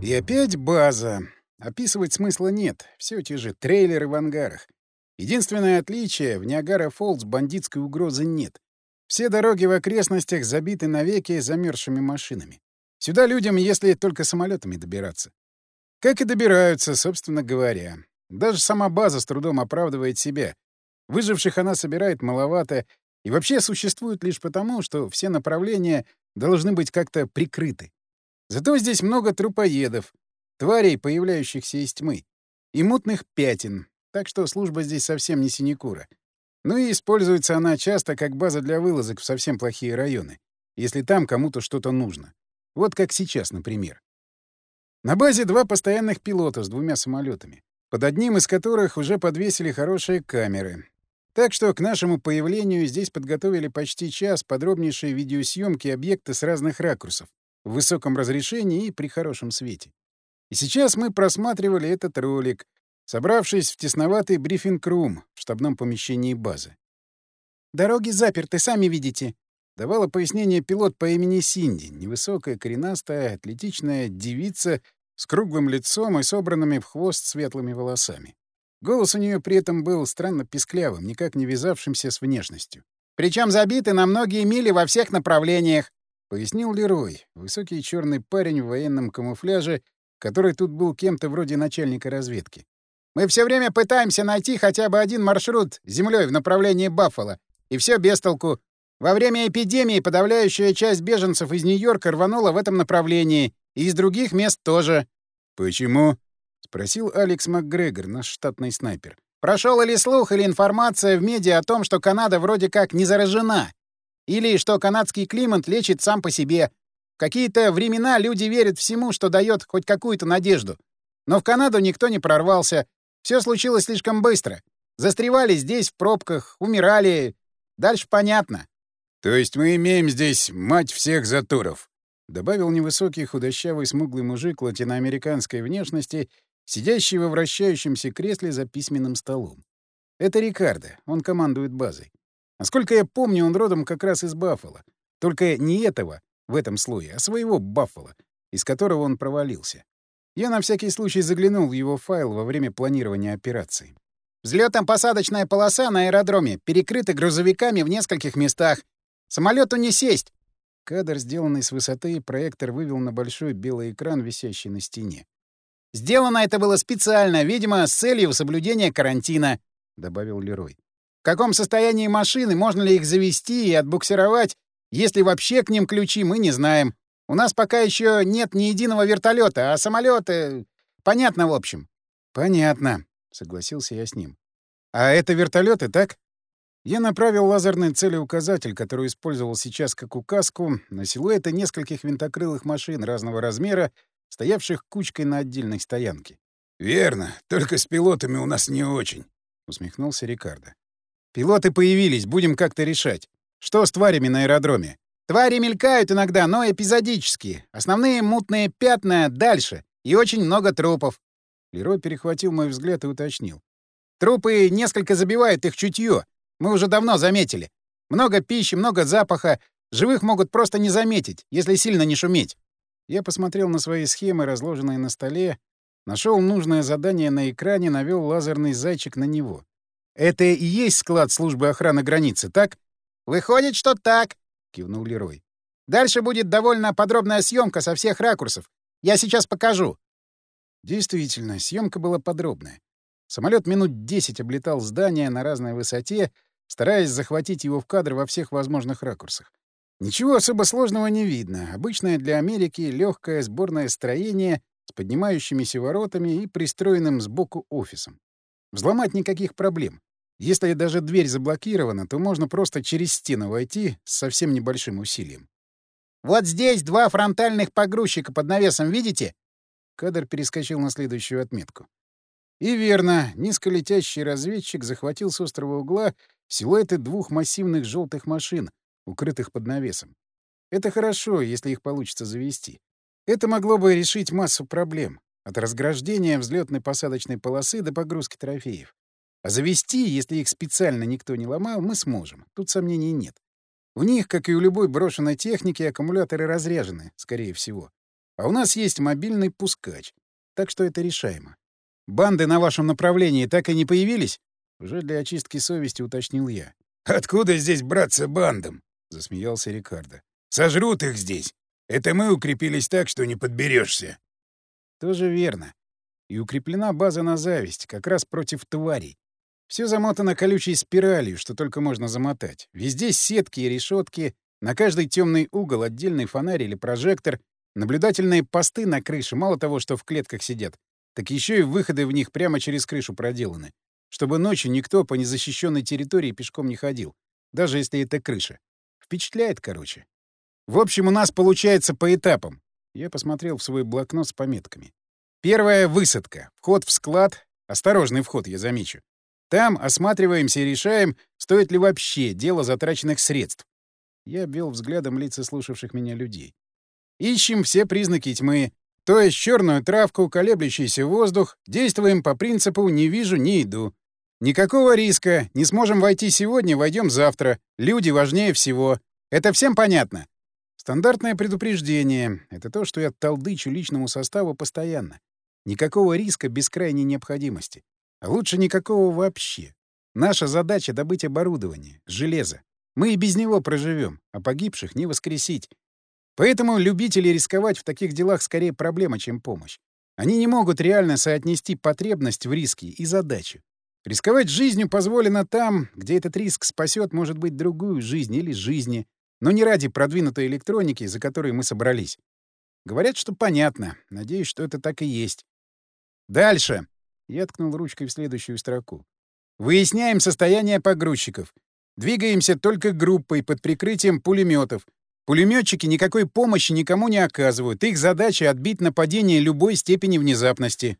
И опять база. Описывать смысла нет. Все те же трейлеры в ангарах. Единственное отличие — в Ниагара-Фоллс бандитской угрозы нет. Все дороги в окрестностях забиты навеки замерзшими машинами. Сюда людям, если только самолетами добираться. Как и добираются, собственно говоря. Даже сама база с трудом оправдывает себя. Выживших она собирает маловато и вообще существует лишь потому, что все направления должны быть как-то прикрыты. Зато здесь много трупоедов, тварей, появляющихся из тьмы, и мутных пятен, так что служба здесь совсем не синекура. Ну и используется она часто как база для вылазок в совсем плохие районы, если там кому-то что-то нужно. Вот как сейчас, например. На базе два постоянных пилота с двумя самолетами, под одним из которых уже подвесили хорошие камеры. Так что к нашему появлению здесь подготовили почти час подробнейшей видеосъемки объекта с разных ракурсов, в высоком разрешении и при хорошем свете. И сейчас мы просматривали этот ролик, собравшись в тесноватый брифинг-рум в штабном помещении базы. «Дороги заперты, сами видите», — давала пояснение пилот по имени Синди, невысокая, коренастая, атлетичная девица с круглым лицом и собранными в хвост светлыми волосами. Голос у нее при этом был странно писклявым, никак не вязавшимся с внешностью. «Причем забиты на многие мили во всех направлениях. — пояснил Лерой, высокий черный парень в военном камуфляже, который тут был кем-то вроде начальника разведки. «Мы все время пытаемся найти хотя бы один маршрут землей в направлении Баффало, и все без толку. Во время эпидемии подавляющая часть беженцев из Нью-Йорка рванула в этом направлении, и из других мест тоже». «Почему?» — спросил Алекс МакГрегор, наш штатный снайпер. «Прошел или слух, или информация в медиа о том, что Канада вроде как не заражена, или что канадский климат лечит сам по себе. В какие-то времена люди верят всему, что дает хоть какую-то надежду. Но в Канаду никто не прорвался. Все случилось слишком быстро. Застревали здесь, в пробках, умирали. Дальше понятно. — То есть мы имеем здесь мать всех заторов, — добавил невысокий худощавый смуглый мужик латиноамериканской внешности, сидящий во вращающемся кресле за письменным столом. Это Рикардо, он командует базой. Насколько я помню, он родом как раз из Баффала. Только не этого в этом слое, а своего Баффала, из которого он провалился. Я на всякий случай заглянул в его файл во время планирования операции. Взлетом-посадочная полоса на аэродроме перекрыта грузовиками в нескольких местах. Самолету не сесть. Кадр, сделанный с высоты, проектор вывел на большой белый экран, висящий на стене. «Сделано это было специально, видимо, с целью соблюдения карантина», — добавил Лерой. Каком состоянии машины, можно ли их завести и отбуксировать, если вообще к ним ключи, мы не знаем. У нас пока еще нет ни единого вертолета, а самолеты... Понятно, в общем. Понятно, согласился я с ним. А это вертолеты, так? Я направил лазерный целеуказатель, который использовал сейчас как указку, на силуэты нескольких винтокрылых машин разного размера, стоявших кучкой на отдельной стоянке. «Верно, только с пилотами у нас не очень», — усмехнулся Рикардо. Пилоты появились, будем как-то решать. Что с тварями на аэродроме? Твари мелькают иногда, но эпизодически. Основные мутные пятна дальше. И очень много трупов. Лерой перехватил мой взгляд и уточнил. Трупы несколько забивают их чутье. Мы уже давно заметили. Много пищи, много запаха. Живых могут просто не заметить, если сильно не шуметь. Я посмотрел на свои схемы, разложенные на столе, нашел нужное задание на экране, навел лазерный зайчик на него. Это и есть склад службы охраны границы, так? Выходит, что так, кивнул Лерой. Дальше будет довольно подробная съемка со всех ракурсов. Я сейчас покажу. Действительно, съемка была подробная. Самолет минут десять облетал здание на разной высоте, стараясь захватить его в кадр во всех возможных ракурсах. Ничего особо сложного не видно. Обычное для Америки легкое сборное строение с поднимающимися воротами и пристроенным сбоку офисом. Взломать никаких проблем. Если даже дверь заблокирована, то можно просто через стену войти с совсем небольшим усилием. «Вот здесь два фронтальных погрузчика под навесом, видите?» Кадр перескочил на следующую отметку. И верно, низколетящий разведчик захватил с острого угла силуэты двух массивных желтых машин, укрытых под навесом. Это хорошо, если их получится завести. Это могло бы решить массу проблем, от разграждения взлетной посадочной полосы до погрузки трофеев. А завести, если их специально никто не ломал, мы сможем. Тут сомнений нет. В них, как и у любой брошенной техники, аккумуляторы разряжены, скорее всего. А у нас есть мобильный пускач. Так что это решаемо. Банды на вашем направлении так и не появились? Уже для очистки совести уточнил я. «Откуда здесь браться бандам?» — засмеялся Рикардо. «Сожрут их здесь. Это мы укрепились так, что не подберешься. Тоже верно. И укреплена база на зависть, как раз против тварей. Все замотано колючей спиралью, что только можно замотать. Везде сетки и решетки, на каждый темный угол отдельный фонарь или прожектор, наблюдательные посты на крыше, мало того, что в клетках сидят, так еще и выходы в них прямо через крышу проделаны, чтобы ночью никто по незащищенной территории пешком не ходил, даже если это крыша. Впечатляет, короче. В общем, у нас получается по этапам. Я посмотрел в свой блокнот с пометками. Первая — высадка. Вход в склад. Осторожный вход, я замечу. Там осматриваемся и решаем, стоит ли вообще дело затраченных средств. Я обвел взглядом лица слушавших меня людей. Ищем все признаки тьмы, то есть черную травку, колеблющийся воздух, действуем по принципу «не вижу, не иду». Никакого риска, не сможем войти сегодня, войдем завтра. Люди важнее всего. Это всем понятно? Стандартное предупреждение — это то, что я толдычу личному составу постоянно. Никакого риска без крайней необходимости. А лучше никакого вообще. Наша задача — добыть оборудование, железо. Мы и без него проживем, а погибших не воскресить. Поэтому любители рисковать в таких делах скорее проблема, чем помощь. Они не могут реально соотнести потребность в риске и задачу. Рисковать жизнью позволено там, где этот риск спасет, может быть, другую жизнь или жизни, но не ради продвинутой электроники, за которой мы собрались. Говорят, что понятно. Надеюсь, что это так и есть. Дальше. Я ткнул ручкой в следующую строку. Выясняем состояние погрузчиков. Двигаемся только группой под прикрытием пулеметов. Пулеметчики никакой помощи никому не оказывают. Их задача — отбить нападение любой степени внезапности.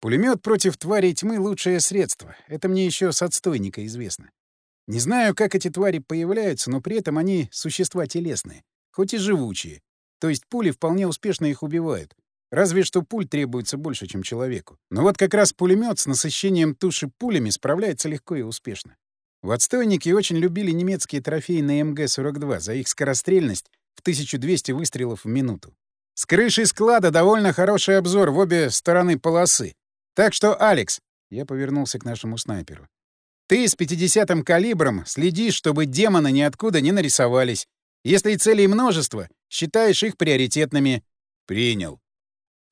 Пулемет против тварей тьмы — лучшее средство. Это мне еще с отстойника известно. Не знаю, как эти твари появляются, но при этом они существа телесные, хоть и живучие. То есть пули вполне успешно их убивают. Разве что пуль требуется больше, чем человеку. Но вот как раз пулемет с насыщением туши пулями справляется легко и успешно. В отстойнике очень любили немецкие трофеи на МГ-42 за их скорострельность в 1200 выстрелов в минуту. С крыши склада довольно хороший обзор в обе стороны полосы. Так что, Алекс, я повернулся к нашему снайперу. Ты с 50-м калибром следишь, чтобы демоны ниоткуда не нарисовались. Если целей множество, считаешь их приоритетными. Принял.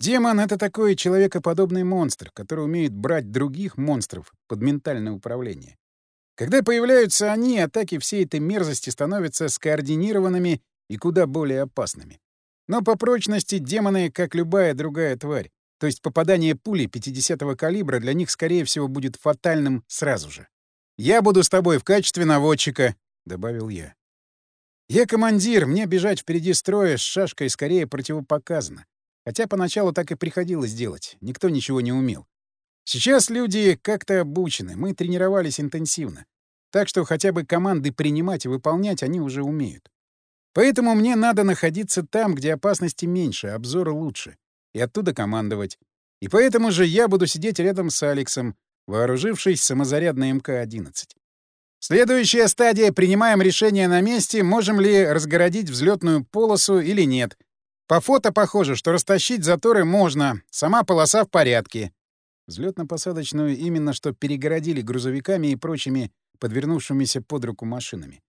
Демон — это такой человекоподобный монстр, который умеет брать других монстров под ментальное управление. Когда появляются они, атаки всей этой мерзости становятся скоординированными и куда более опасными. Но по прочности демоны, как любая другая тварь. То есть попадание пули 50-го калибра для них, скорее всего, будет фатальным сразу же. «Я буду с тобой в качестве наводчика», — добавил я. «Я командир, мне бежать впереди строя с шашкой скорее противопоказано. Хотя поначалу так и приходилось делать, никто ничего не умел. Сейчас люди как-то обучены, мы тренировались интенсивно. Так что хотя бы команды принимать и выполнять они уже умеют. Поэтому мне надо находиться там, где опасности меньше, обзора лучше, и оттуда командовать. И поэтому же я буду сидеть рядом с Алексом, вооружившись самозарядной МК-11. Следующая стадия — принимаем решение на месте, можем ли разгородить взлетную полосу или нет. По фото похоже, что растащить заторы можно, сама полоса в порядке. Взлетно-посадочную именно что перегородили грузовиками и прочими подвернувшимися под руку машинами.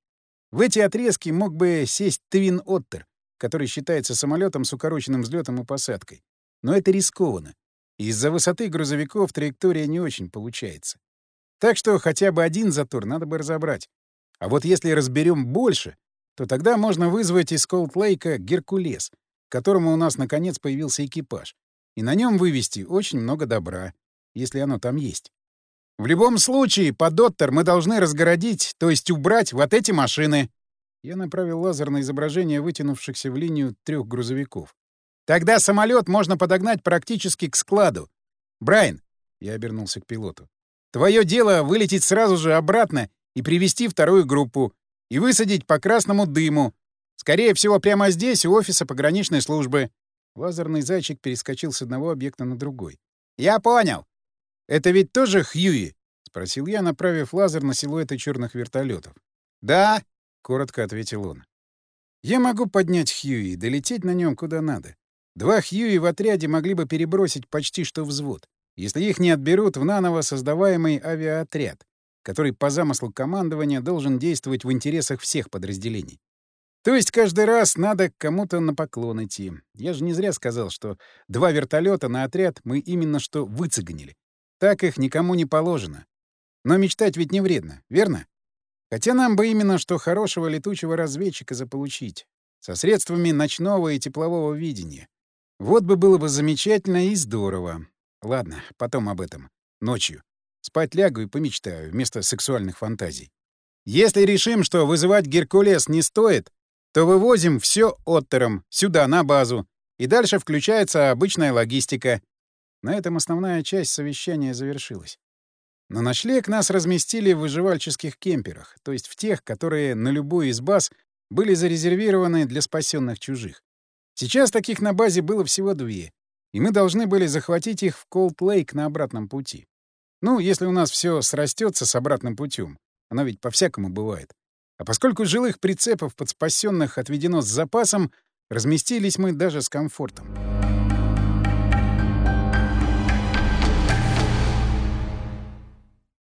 В эти отрезки мог бы сесть Твин Оттер, который считается самолетом с укороченным взлетом и посадкой. Но это рискованно. Из-за высоты грузовиков траектория не очень получается. Так что хотя бы один затор надо бы разобрать. А вот если разберем больше, то тогда можно вызвать из Колд-Лейка Геркулес, которому у нас наконец появился экипаж, и на нем вывести очень много добра, если оно там есть. В любом случае, под Оттер мы должны разгородить, то есть убрать вот эти машины. Я направил лазер на изображение вытянувшихся в линию трех грузовиков. Тогда самолет можно подогнать практически к складу. Брайан, я обернулся к пилоту. Твое дело вылететь сразу же обратно и привести вторую группу и высадить по красному дыму. Скорее всего, прямо здесь, у офиса пограничной службы. Лазерный зайчик перескочил с одного объекта на другой. «Я понял. Это ведь тоже Хьюи?» — спросил я, направив лазер на силуэты черных вертолетов. «Да», — коротко ответил он. «Я могу поднять Хьюи и долететь на нем куда надо. Два Хьюи в отряде могли бы перебросить почти что взвод, если их не отберут в наново создаваемый авиаотряд, который по замыслу командования должен действовать в интересах всех подразделений. То есть каждый раз надо кому-то на поклон идти. Я же не зря сказал, что два вертолета на отряд мы именно что выцегонили. Так их никому не положено. Но мечтать ведь не вредно, верно? Хотя нам бы именно что хорошего летучего разведчика заполучить. Со средствами ночного и теплового видения. Вот бы было бы замечательно и здорово. Ладно, потом об этом. Ночью. Спать лягу и помечтаю вместо сексуальных фантазий. Если решим, что вызывать Геркулес не стоит, то вывозим все оттером сюда, на базу, и дальше включается обычная логистика. На этом основная часть совещания завершилась. На ночлег нас разместили в выживальческих кемперах, то есть в тех, которые на любую из баз были зарезервированы для спасенных чужих. Сейчас таких на базе было всего две, и мы должны были захватить их в Колд-Лейк на обратном пути. Ну, если у нас все срастется с обратным путем. Оно ведь по-всякому бывает. А поскольку жилых прицепов под спасенных отведено с запасом, разместились мы даже с комфортом.